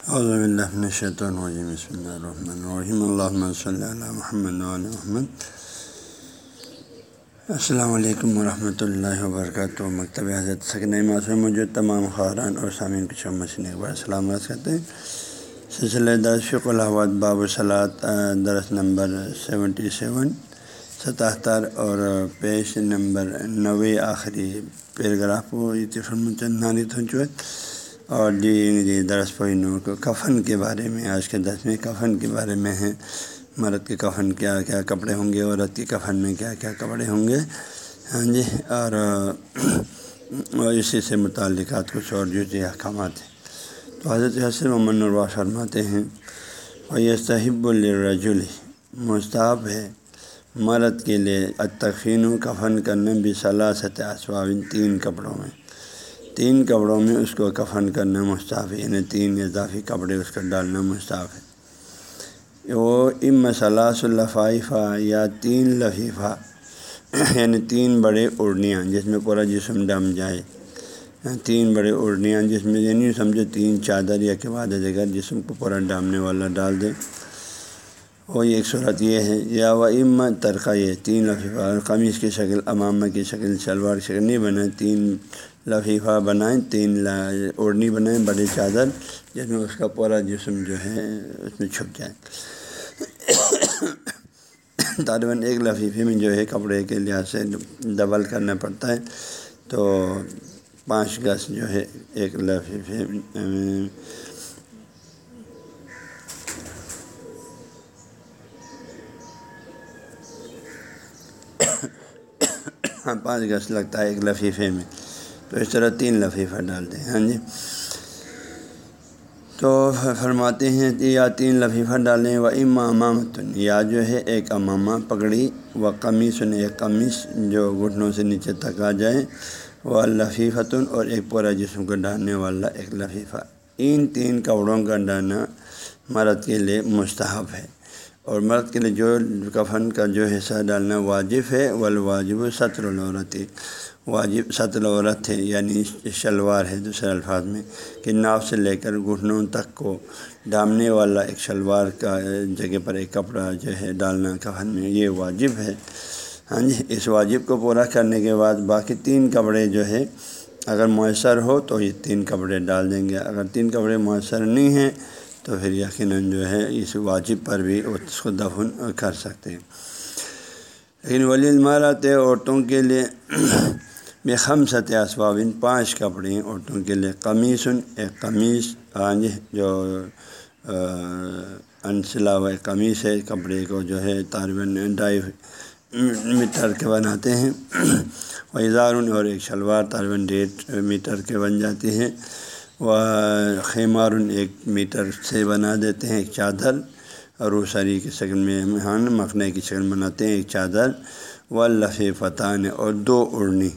بسم اللہ الرحمن الرحیم اللہ صلی اللہ محمد محمد السلام علیکم ورحمۃ اللہ وبرکاتہ مکتب حضرت سکن معصوم موجود تمام خاران اور سامعین کو شمسن ایک بار سلامت کرتے ہیں سلسلہ درس فق الحواد باب صلاحت درس نمبر سیونٹی سیون ستہتر اور پیش نمبر نوے آخری پیراگراف و نانی تھنچوت اور جی جی درس پوئنوں کو کفن کے بارے میں، آج کے دس میں کفن کے بارے میں ہے مرد کے کفن کیا کیا کپڑے ہوں گے؟ عورت کے کفن میں کیا کیا کپڑے ہوں گے؟ ہاں جی اور اسی سے متعلقات کچھ اور جو جی احکامات ہیں۔ تو حضرت حسن محمد نروا فرماتے ہیں اور یہ صحب الرجل مستعب ہے مرد کے لیے اتقین و کفن کرنے بھی صلاح سطح اسوابن تین کپڑوں میں۔ تین کپڑوں میں اس کو کفن کرنا مستعف ہے یعنی تین اضافی کپڑے اس کا ڈالنا مستعف ہے۔ وہ ام صلاح الفائفہ یا تین لفیفہ یعنی تین بڑے اڑنیاں جس میں پورا جسم ڈم جائے۔ تین بڑے اڑنیاں جس میں یعنی سمجھو تین چادر یا کے بعد جگہ جسم کو پورا ڈامنے والا ڈال دیں وہ ایک صورت یہ ہے، یا وہ ام ترقہ یہ تین لفیفہ، قمیص کی شکل، امامہ کی شکل، شلوار کی شکل، نہیں بنے تین لفیفہ بنائیں، تین اوڑھنی بنائیں، بڑی چادر جس میں اس کا پورا جسم جو ہے اس میں چھپ جائے۔ طالباً ایک لفیفے میں جو ہے کپڑے کے لحاظ سے ڈبل کرنا پڑتا ہے۔ تو پانچ گز جو ہے ایک لفیفے ہاں، پانچ گز لگتا ہے ایک لفیفے میں۔ تو اس طرح تین لفیفہ ڈالتے ہیں ہاں جی۔ تو فرماتے ہیں کہ یا تین لفیفہ ڈالیں، و امامتن یا جو ہے ایک امامہ پکڑی، و قمیصن ایک قمیص جو گھٹنوں سے نیچے تک آ جائے وہ لفیفتن اور ایک پورا جسم کو ڈالنے والا ایک لفیفہ۔ ان تین کپڑوں کا ڈالنا مرد کے لیے مستحب ہے۔ اور مرد کے لیے جو کفن کا جو حصہ ڈالنا واجب ہے، والواجب سطر العورت۔ واجب سطر عورت ہے یعنی شلوار ہے دوسرے الفاظ میں، کہ ناف سے لے کر گھٹنوں تک کو ڈامنے والا ایک شلوار کا جگہ پر ایک کپڑا جو ہے ڈالنا کفن میں، یہ واجب ہے۔ ہاں جی اس واجب کو پورا کرنے کے بعد باقی تین کپڑے جو ہے، اگر میسر ہو تو یہ تین کپڑے ڈال دیں گے۔ اگر تین کپڑے میسر نہیں ہیں تو پھر یقیناً جو ہے اس واجب پر بھی اس کو دفن کر سکتے ہیں۔ لیکن ولی المارات عورتوں کے لیے بے خم سطح اسبابن پانچ کپڑے ہیں عورتوں کے لیے۔ قمیصن ایک قمیص جو انسلا و قمیص ہے، کپڑے کو جو ہے طالباً ڈھائی میٹر کے بناتے ہیں۔ وہ اظہار اور ایک شلوار طالباً ڈیڑھ میٹر کے بن جاتی ہیں وہ خیمار ایک میٹر سے بنا دیتے ہیں ایک چادر، اور وہ روسری کی شکل میں ہان مکھنے کی شکل بناتے ہیں ایک چادر و لفی فتح اور دو اڑنی۔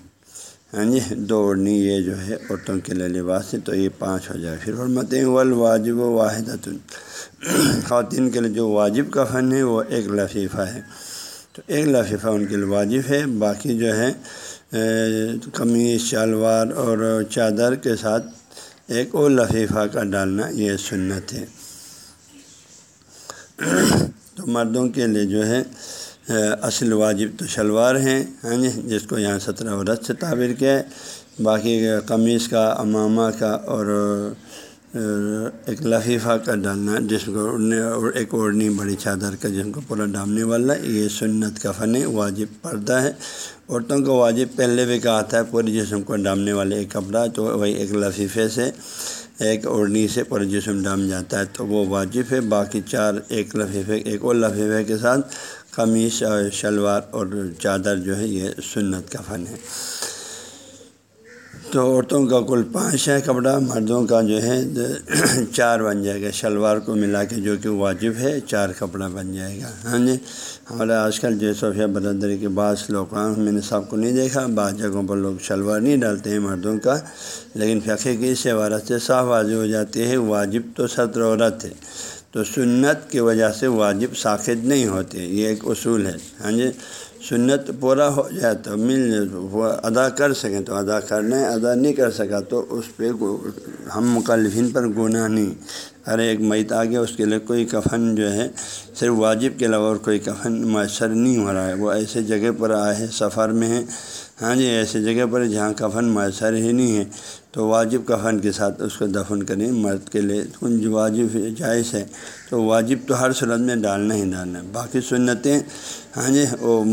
ہاں جی دو اڑنی، یہ جو ہے عورتوں کے لیے لباس ہے، تو یہ پانچ ہو جائے۔ پھر فرماتے ہیں ول واجب و واحد خواتین کے لیے جو واجب کا فن ہے، وہ ایک لفیفہ ہے۔ تو ایک لفیفہ ان کے لیے واجب ہے۔ باقی جو ہے قمیص شلوار اور چادر کے ساتھ ایک اور لفیفہ کا ڈالنا یہ سنت ہے۔ تو مردوں کے لیے جو ہے، اصل واجب تو شلوار ہیں ہاں جی جس کو یہاں سترہ عورت سے تعبیر کیا ہے۔ باقی قمیص کا، امامہ کا اور ایک لفیفہ کا ڈالنا جس کو اڑنے اور ایک اوڑھنی بڑی چادر کا جس کو پورا ڈالنے والا یہ سنت کا فن واجب پردہ ہے۔ عورتوں کو واجب پہلے بھی کہا تھا، پورے جسم کو ڈالنے والے ایک کپڑا، تو وہی ایک لفیفے سے ایک اوڑھنی سے پورے جسم ڈام جاتا ہے، تو وہ واجب ہے۔ باقی چار، ایک لفیفے، ایک اور لفیفے کے ساتھ قمیص اور شلوار اور چادر جو ہے، یہ سنت کا فن ہے۔ تو عورتوں کا کل پانچ ہے کپڑا، مردوں کا جو ہے چار بن جائے گا۔ شلوار کو ملا کے جو کہ واجب ہے، چار کپڑا بن جائے گا۔ ہاں جی؟ ہمارا آج کل جو صوفیہ برادری کے بعض لوگ میں نے سب کو نہیں دیکھا، بعض جگہوں پر لوگ شلوار نہیں ڈالتے ہیں مردوں کا۔ لیکن فقے کی اس عبارت سے صاف واضح ہو جاتی ہے، واجب تو صدر عورت ہے۔ تو سنت کی وجہ سے واجب ساخت نہیں ہوتے، یہ ایک اصول ہے۔ ہاں جی؟ سنت پورا ہو جائے تو مل وہ ادا کر سکیں تو ادا کرنا ادا نہیں کر سکا تو اس پہ ہم مکلفین پر گناہ نہیں۔ ہر ایک میت آ اس کے لیے کوئی کفن جو ہے، صرف واجب کے علاوہ اور کوئی کفن میسر نہیں ہو رہا ہے۔ وہ ایسے جگہ پر آئے ہیں، سفر میں ہیں ہاں جی ایسی جگہ پر جہاں کفن میسر ہی نہیں ہے، تو واجب کفن کے ساتھ اس کو دفن کریں، مرد کے لیے جو واجب جائز ہے، تو واجب تو ہر صورت میں ڈالنا ہی ڈالنا ہے۔ باقی سنتیں ہاں جی وہ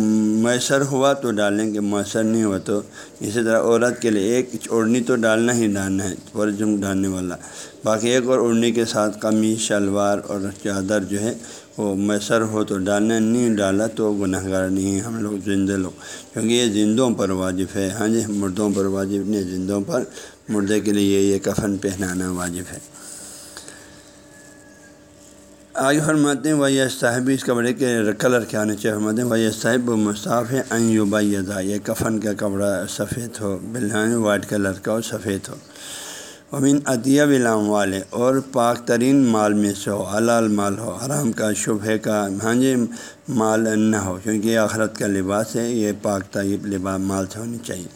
میسر ہوا تو ڈالیں گے، میسر نہیں ہوا تو اسی طرح عورت کے لیے ایک اوڑھنی تو ڈالنا ہی ڈالنا ہے ورجم ڈالنے والا۔ باقی ایک اور اوڑھنی کے ساتھ قمیص، شلوار اور چادر جو ہے وہ میسر ہو تو ڈالنا، نہیں ڈالا تو گناہ گار نہیں ہے ہم لوگ زندے لوگ۔ کیونکہ یہ زندوں پر واجب ہے۔ ہاں جی مردوں پر واجب نہیں، زندوں پر مردے کے لیے یہ کفن پہنانا واجب ہے۔ آگے فرماتے ہیں وہی صاحب، اس کپڑے کے کلر کیا آنے چاہیے فرماتے ہیں وہی صاحب و مصطاف ہے ایوبا یہ کفن کا کپڑا سفید ہو بلحان وائٹ کلر کا ہو سفید ہو۔ امین عطیہ بلام والے اور پاک ترین مال میں سے ہو، حلال مال ہو، حرام کا، شبہ کا ہاں جی مال نہ ہو، کیونکہ یہ آخرت کا لباس ہے، یہ پاک طیب لباس، مال سے ہونی چاہیے۔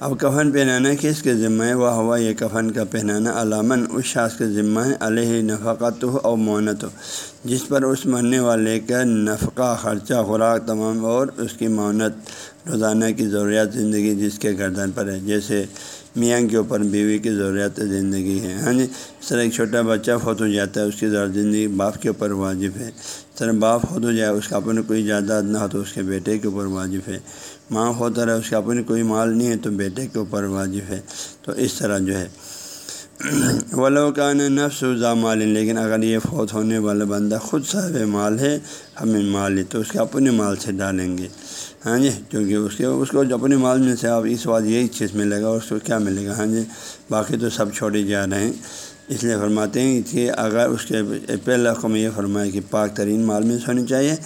اب کفن پہنانا کس کے ذمہ ہے؟ وہ ہوا یہ کفن کا پہنانا علامن اس شاخ کے ذمہ ہے، علیہ نفقت ہو اور مونت ہو جس پر اس مرنے والے کا نفقہ، خرچہ، خوراک تمام اور اس کی مونت، روزانہ کی ضروریات زندگی جس کے گردن پر ہے۔ جیسے میاں کے اوپر بیوی کی ضروریات زندگی ہے۔ ہاں جی اس طرح ایک چھوٹا بچہ فوت ہو جاتا ہے، اس کی ضرورت زندگی باپ کے اوپر واجب ہے۔ اس طرح باپ فوت ہو جائے، اس کا اپنے کوئی جائیداد نہ ہو تو اس کے بیٹے کے اوپر واجب ہے۔ ماں ہوتا رہے اس کا اپنے کوئی مال نہیں ہے تو بیٹے کے اوپر واجب ہے۔ تو اس طرح جو ہے۔ ولوکان نفس و مال، لیکن اگر یہ فوت ہونے والا بندہ خود صاحب مال ہے ہمیں مال ہے تو اس کے اپنے مال سے ڈالیں گے۔ ہاں جی کیونکہ اس کے اس کو اپنے مال میں سے اب اس بات یہی چیز ملے گا اس کو کیا ملے گا؟ ہاں جی باقی تو سب چھوڑے جا رہے ہیں۔ اس لیے فرماتے ہیں کہ اگر اس کے پہلے میں یہ فرمائے کہ پاک ترین مال میں سے ہونی چاہیے۔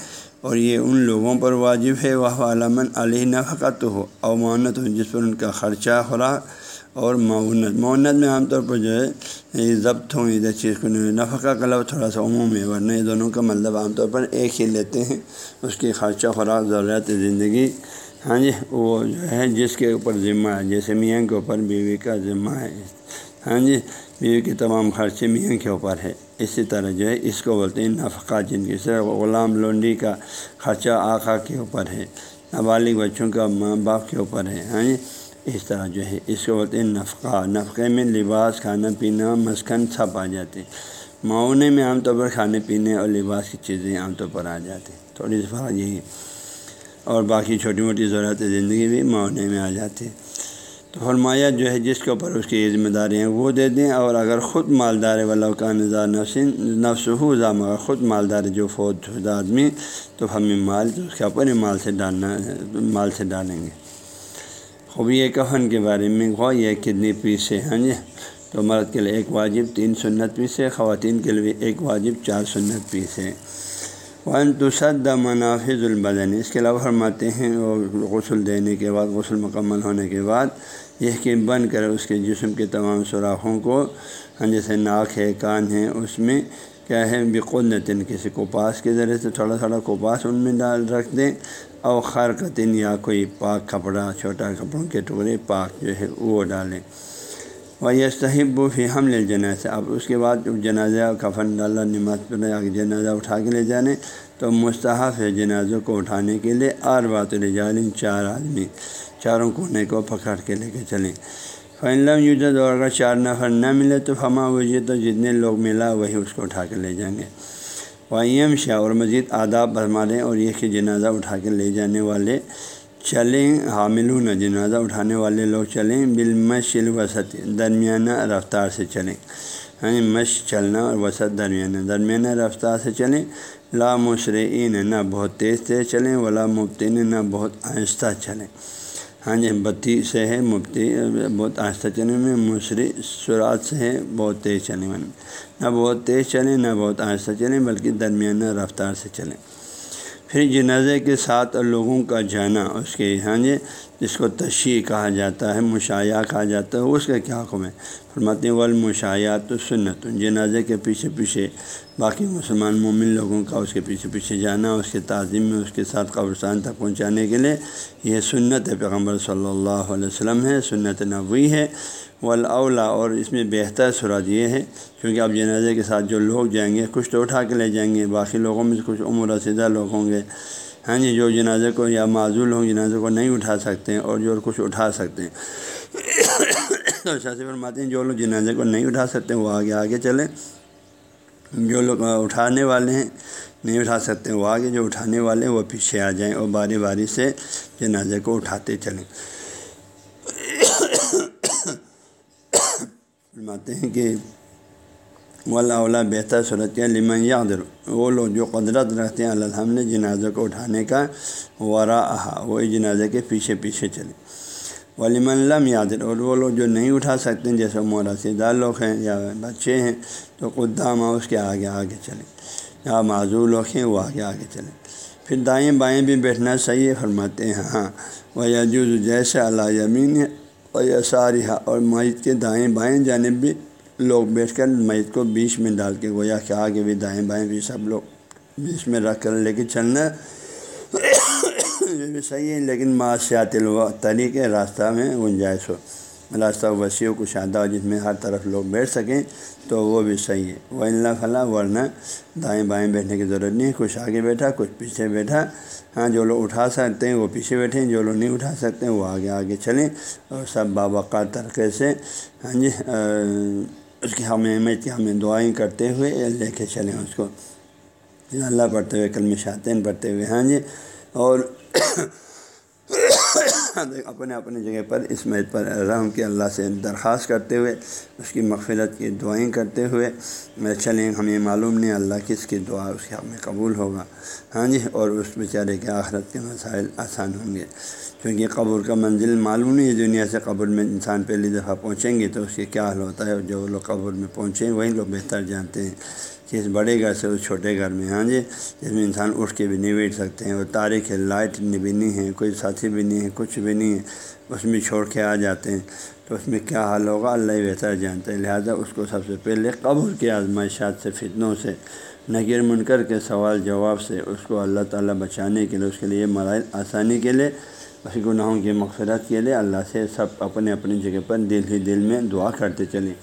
اور یہ ان لوگوں پر واجب ہے وہ علامن علیہ نفقت ہو او معانت ہو جس پر ان کا خرچہ خوراک اور معاونت معاونت میں عام طور پر جو ہے ضبط ہوں ادھر چیز کو نفقہ کا لفظ تھوڑا سا عموم ہے، ورنہ یہ دونوں کا مطلب عام طور پر ایک ہی لیتے ہیں۔ اس کی خرچہ خوراک ضروریات زندگی۔ ہاں جی وہ جو ہے، جس کے اوپر ذمہ ہے، جیسے میاں کے اوپر، بیوی کا ذمہ ہے۔ ہاں جی بیوی کے تمام خرچے میاں کے اوپر ہے۔ اسی طرح جو ہے، اس کو بولتے ہیں نفقہ، جن کی صرف غلام لونڈی کا خرچہ آقا کے اوپر ہے، نابالغ بچوں کا ماں باپ کے اوپر ہے ہاں جی؟ اس طرح جو ہے، اس کو بولتے ہیں نفقہ۔ نفقے میں لباس، کھانا پینا، مسکن سب آ جاتے معاونے میں عام طور پر کھانے پینے اور لباس کی چیزیں عام طور پر آ جاتی تھوڑی سی فرق یہی ہے۔ اور باقی چھوٹی موٹی ضرورت زندگی بھی معاونے میں آ جاتی ہے۔ تو فرمایا جو ہے جس کے اوپر اس کی ذمہ داری ہیں وہ دے دیں اور اگر خود مالدار والا کا نظار نفسن نفس ہو مگر خود مالدار جو فوج شدہ آدمی تو ہمیں مال تو اس کے اپنے مال سے ڈالنا مال سے ڈالیں گے۔ خوب یہ کفن کے بارے میں غو یہ کتنی پیس ہے ہاں جی؟ تو مرد کے لیے ایک واجب، تین سنت پیس ہے خواتین کے لیے ایک واجب، چار سنت پیس ہے ون تصد منافذ البدن، اس کے علاوہ فرماتے ہیں اور غسل دینے کے بعد، غسل مکمل ہونے کے بعد یہ کہ بند کر اس کے جسم کے تمام سوراخوں کو ہاں جیسے ناک ہے، کان ہے، اس میں کیا ہے بقدن یعنی کسی کوپاس کے ذریعے سے تھوڑا تھوڑا کوپاس ان میں ڈال رکھ دیں۔ اور خرقتن یا کوئی پاک کپڑا، چھوٹا کپڑوں کے ٹکڑے پاک جو ہے، وہ ڈالیں۔ و یہ صحیح و فی حمل جنازہ اب اس کے بعد جنازہ کفن ڈالا نماز پڑھنے جنازہ اٹھا کے لے جانے۔ تو مستحف ہے جنازوں کو اٹھانے کے لیے۔ آر بات لے چار آدمی۔ چاروں کونے کو پکڑ کے لے کے چلیں۔ فنلم یوجد اور اگر چار نفر نہ ملے تو فما وجہ تو جتنے لوگ ملا وہی اس کو اٹھا کے لے جائیں گے۔ ویم شاہ اور مزید آداب بھرمالیں اور یہ کہ جنازہ اٹھا کے لے جانے والے چلیں، حاملون، جنازہ اٹھانے والے لوگ چلیں بالمشل وسط درمیانہ رفتار سے چلیں۔ یعنی مش چلنا اور وسط درمیانہ درمیانہ رفتار سے چلیں۔ لا مشرعین نہ بہت تیز تیز چلیں، ولا مبتین نہ بہت آہستہ چلیں۔ ہاں جی بتی سے ہے مفتی بہت آہستہ چلنے میں مشرق سرات سے ہے، بہت تیز چلیں۔ نہ بہت تیز چلیں، نہ بہت آہستہ چلیں، بلکہ درمیانہ رفتار سے چلیں۔ پھر جنازے کے ساتھ لوگوں کا جانا، اس کے ہاں جی جس کو تشیع کہا جاتا ہے مشاعہ کہا جاتا ہے، اس کا کیا حکم ہے؟ فرماتے والمشایات تو سنت۔ جنازے کے پیچھے پیچھے باقی مسلمان مومن لوگوں کا اس کے پیچھے پیچھے جانا، اس کے تعظیم میں، اس کے ساتھ قبرستان تک پہنچانے کے لیے یہ سنت پیغمبر صلی اللہ علیہ وسلم ہے، سنت نبوی ہے۔ ولاولا اور اس میں بہتر صورت یہ ہے، کیونکہ اب جنازے کے ساتھ جو لوگ جائیں گے، کچھ تو اٹھا کے لے جائیں گے، باقی لوگوں میں کچھ عمر رسیدہ لوگ ہوں گے۔ ہاں جی جو جنازے کو یا معذول ہوں جنازے کو نہیں اٹھا سکتے ہیں اور جو کچھ اٹھا سکتے ہیں۔ تو شاہ فرماتے ہیں، جو لوگ جنازے کو نہیں اٹھا سکتے، وہ آگے آگے چلیں۔ جو لوگ اٹھانے والے ہیں، نہیں اٹھا سکتے، وہ آگے جو اٹھانے والے ہیں، وہ پیچھے آ جائیں اور باری باری سے جنازے کو اٹھاتے چلیں۔ فرماتے ہیں کہ ولا بہتر صورت کیا لمن یاد وہ لوگ جو قدرت رکھتے ہیں، اللہ نے جنازے کو اٹھانے کا ورا وہ جنازے کے پیچھے پیچھے چلے۔ ولیمن لم یادر اور وہ لوگ جو نہیں اٹھا سکتے ہیں، جیسے مورسی لوگ ہیں یا بچے ہیں، تو قدام اس کے آگے آگے چلیں یا معذور لوگ ہیں، وہ آگے آگے چلیں پھر دائیں بائیں بھی بیٹھنا صحیح ہے، فرماتے ہیں ہاں۔ وہ یجوز جیسے اللہ یمین اور یہ ساری اور میت کے دائیں بائیں جانب بھی لوگ بیٹھ کر میت کو بیچ میں ڈال کے گویا کہ آگے بھی دائیں بائیں بھی سب لوگ بیچ میں رکھ کر لے کے چلنا۔ یہ بھی صحیح ہے، لیکن معاشیات طریقے راستہ میں گنجائش ہو۔ راستہ وسیع و کشادہ ہو جس میں ہر طرف لوگ بیٹھ سکیں تو وہ بھی صحیح ہے۔ وہ اللہ فلاں ورنہ دائیں بائیں بیٹھنے کی ضرورت نہیں ہے۔ کچھ آگے بیٹھا، کچھ پیچھے بیٹھا۔ ہاں جو لوگ اٹھا سکتے ہیں وہ پیچھے بیٹھیں، جو لوگ نہیں اٹھا سکتے ہیں وہ آگے آگے چلیں۔ اور سب بابقات طریقے سے ہاں جی اس کی ہمیں اہمیت کی ہمیں دعائیں کرتے ہوئے لے کے چلیں اس کو۔ اللہ پڑھتے ہوئے کل شاطین پڑھتے ہوئے ہاں جی۔ اور اپنے اپنے جگہ پر اس میت پر رحم کے اللہ سے درخواست کرتے ہوئے، اس کی مغفرت کی دعائیں کرتے ہوئے میں چلیں، ہمیں معلوم نہیں اللہ کس کی دعا اس کے ہمیں قبول ہوگا۔ ہاں جی اور اس بیچارے کے آخرت کے مسائل آسان ہوں گے۔ کیونکہ قبر کا منزل معلوم نہیں ہے، دنیا سے قبر میں انسان پہلی دفعہ پہنچیں گے تو اس کے کیا حل ہوتا ہے؟ جو لوگ قبر میں پہنچیں وہی لوگ بہتر جانتے ہیں۔ کہ اس بڑے گھر سے اس چھوٹے گھر میں ہاں جی؟ جس میں انسان اٹھ کے بھی نہیں بیٹھ سکتے ہیں، اور تاریخ ہے، لائٹ بھی نہیں ہے، کوئی ساتھی بھی نہیں ہے، کچھ بھی نہیں ہے، اس میں چھوڑ کے آ جاتے ہیں۔ تو اس میں کیا حال ہوگا؟ اللہ ہی بہتر جانتے ہیں لہٰذا اس کو سب سے پہلے قبر کی آزمائشات سے، فتنوں سے نگر منکر کے سوال جواب سے اس کو اللہ تعالیٰ بچانے کے لیے، اس کے لیے مرائل آسانی کے لیے، اس گناہوں کی مغفرت کے لیے اللہ سے سب اپنے اپنی جگہ پر دل ہی دل میں دعا کرتے چلیں۔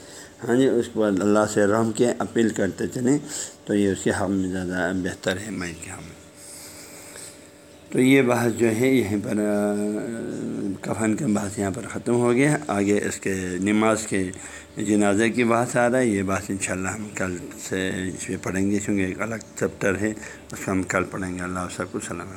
ہاں جی اس کے بعد اللہ سے رحم کے اپیل کرتے چلیں، تو یہ اس کے حق میں زیادہ بہتر ہے، میں کے حق تو یہ بحث جو ہے، یہیں پر کفن کا بحث یہاں پر ختم ہو گیا۔ آگے اس کے نماز کے جنازے کی بحث آ رہا ہے، یہ بات انشاءاللہ ہم کل سے اس پہ پڑھیں گے، کیونکہ ایک الگ چیپٹر ہے، اس کو ہم کل پڑھیں گے۔ اللہ سب کو سلام